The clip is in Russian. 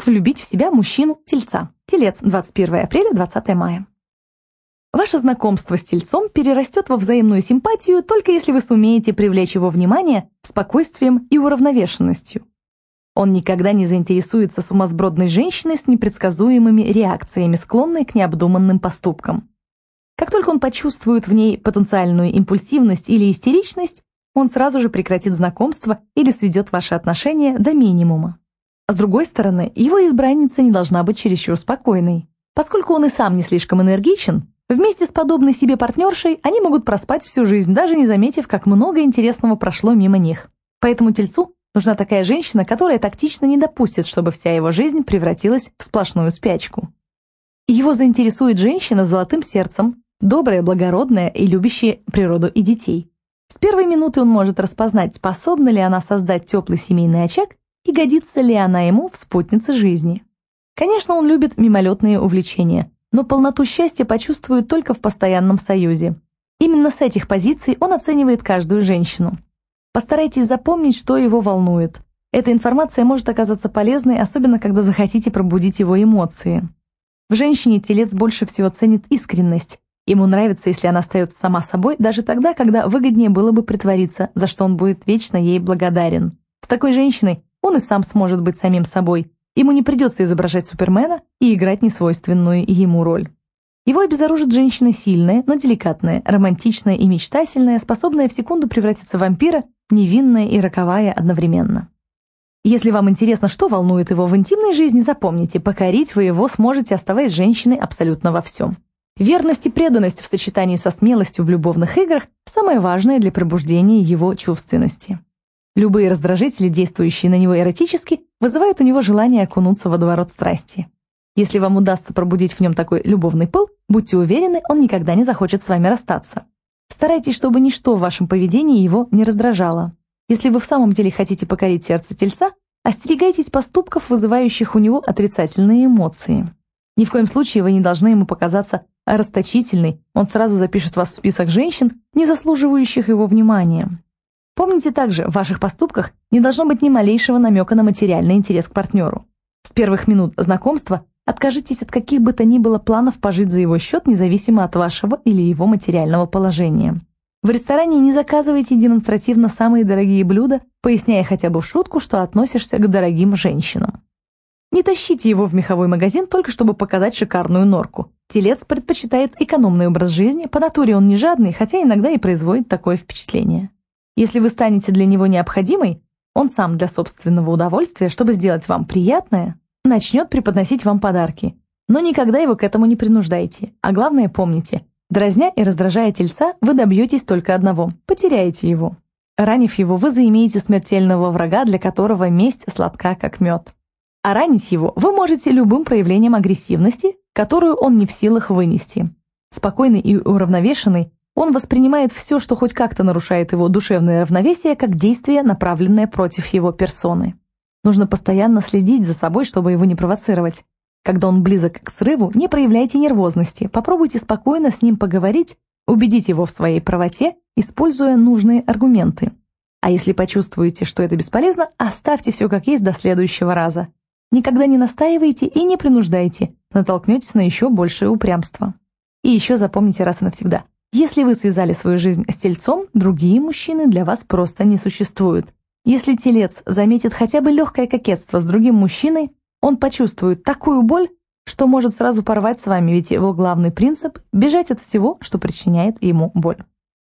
Как влюбить в себя мужчину-тельца? Телец, 21 апреля, 20 мая. Ваше знакомство с тельцом перерастет во взаимную симпатию только если вы сумеете привлечь его внимание спокойствием и уравновешенностью. Он никогда не заинтересуется сумасбродной женщиной с непредсказуемыми реакциями, склонной к необдуманным поступкам. Как только он почувствует в ней потенциальную импульсивность или истеричность, он сразу же прекратит знакомство или сведет ваши отношения до минимума. С другой стороны, его избранница не должна быть чересчур спокойной. Поскольку он и сам не слишком энергичен, вместе с подобной себе партнершей они могут проспать всю жизнь, даже не заметив, как много интересного прошло мимо них. Поэтому тельцу нужна такая женщина, которая тактично не допустит, чтобы вся его жизнь превратилась в сплошную спячку. Его заинтересует женщина с золотым сердцем, добрая, благородная и любящая природу и детей. С первой минуты он может распознать, способна ли она создать теплый семейный очаг и годится ли она ему в спутнице жизни. Конечно, он любит мимолетные увлечения, но полноту счастья почувствует только в постоянном союзе. Именно с этих позиций он оценивает каждую женщину. Постарайтесь запомнить, что его волнует. Эта информация может оказаться полезной, особенно когда захотите пробудить его эмоции. В женщине телец больше всего ценит искренность. Ему нравится, если она остается сама собой, даже тогда, когда выгоднее было бы притвориться, за что он будет вечно ей благодарен. С такой женщиной он и сам сможет быть самим собой. Ему не придется изображать Супермена и играть несвойственную ему роль. Его обезоружит женщина сильная, но деликатная, романтичная и мечтательная, способная в секунду превратиться в вампира, невинная и роковая одновременно. Если вам интересно, что волнует его в интимной жизни, запомните, покорить вы его сможете, оставаясь женщиной абсолютно во всем. Верность и преданность в сочетании со смелостью в любовных играх – самое важное для пробуждения его чувственности. Любые раздражители, действующие на него эротически, вызывают у него желание окунуться в водоворот страсти. Если вам удастся пробудить в нем такой любовный пыл, будьте уверены, он никогда не захочет с вами расстаться. Старайтесь, чтобы ничто в вашем поведении его не раздражало. Если вы в самом деле хотите покорить сердце тельца, остерегайтесь поступков, вызывающих у него отрицательные эмоции. Ни в коем случае вы не должны ему показаться расточительной, он сразу запишет вас в список женщин, не заслуживающих его внимания. Помните также, в ваших поступках не должно быть ни малейшего намека на материальный интерес к партнеру. С первых минут знакомства откажитесь от каких бы то ни было планов пожить за его счет, независимо от вашего или его материального положения. В ресторане не заказывайте демонстративно самые дорогие блюда, поясняя хотя бы в шутку, что относишься к дорогим женщинам. Не тащите его в меховой магазин только чтобы показать шикарную норку. Телец предпочитает экономный образ жизни, по натуре он не жадный, хотя иногда и производит такое впечатление. Если вы станете для него необходимой, он сам для собственного удовольствия, чтобы сделать вам приятное, начнет преподносить вам подарки. Но никогда его к этому не принуждайте. А главное помните, дразня и раздражая тельца, вы добьетесь только одного – потеряете его. Ранив его, вы заимеете смертельного врага, для которого месть сладка, как мед. А ранить его вы можете любым проявлением агрессивности, которую он не в силах вынести. Спокойный и уравновешенный, он воспринимает все, что хоть как-то нарушает его душевное равновесие, как действие, направленное против его персоны. Нужно постоянно следить за собой, чтобы его не провоцировать. Когда он близок к срыву, не проявляйте нервозности, попробуйте спокойно с ним поговорить, убедить его в своей правоте, используя нужные аргументы. А если почувствуете, что это бесполезно, оставьте все как есть до следующего раза. Никогда не настаивайте и не принуждайте, натолкнетесь на еще большее упрямство. И еще запомните раз и навсегда. Если вы связали свою жизнь с тельцом, другие мужчины для вас просто не существуют. Если телец заметит хотя бы легкое кокетство с другим мужчиной, он почувствует такую боль, что может сразу порвать с вами, ведь его главный принцип – бежать от всего, что причиняет ему боль.